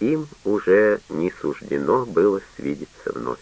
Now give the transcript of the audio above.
им уже не суждено было свидеться вновь.